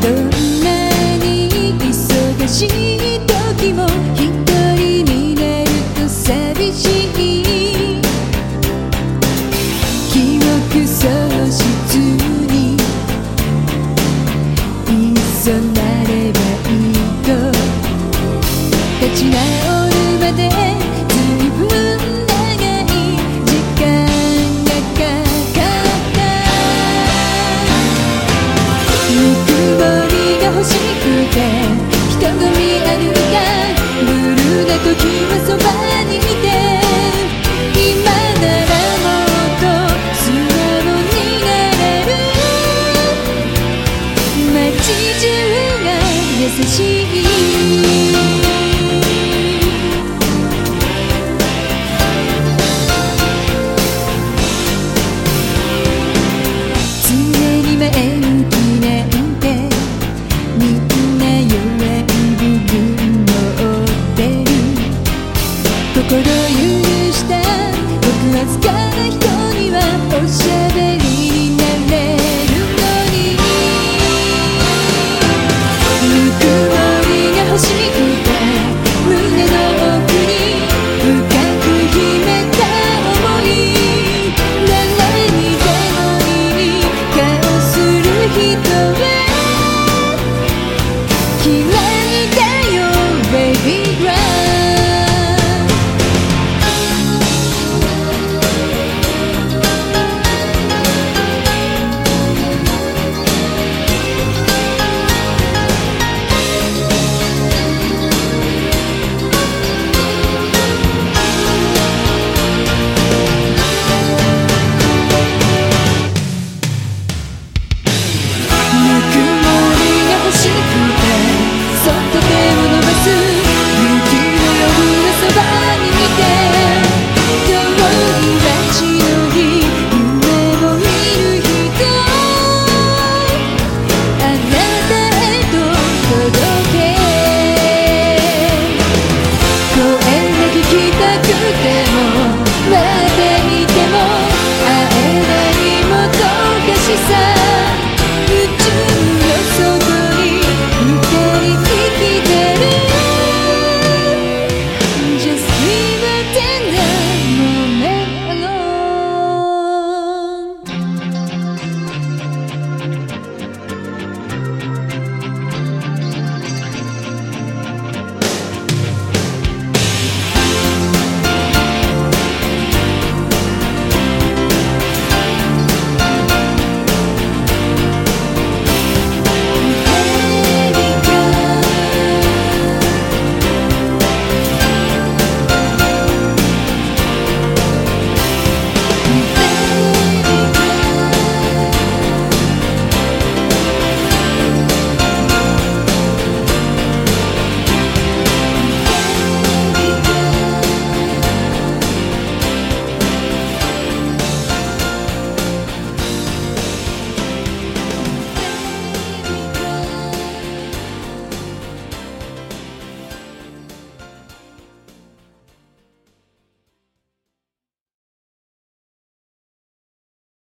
どんなに忙しい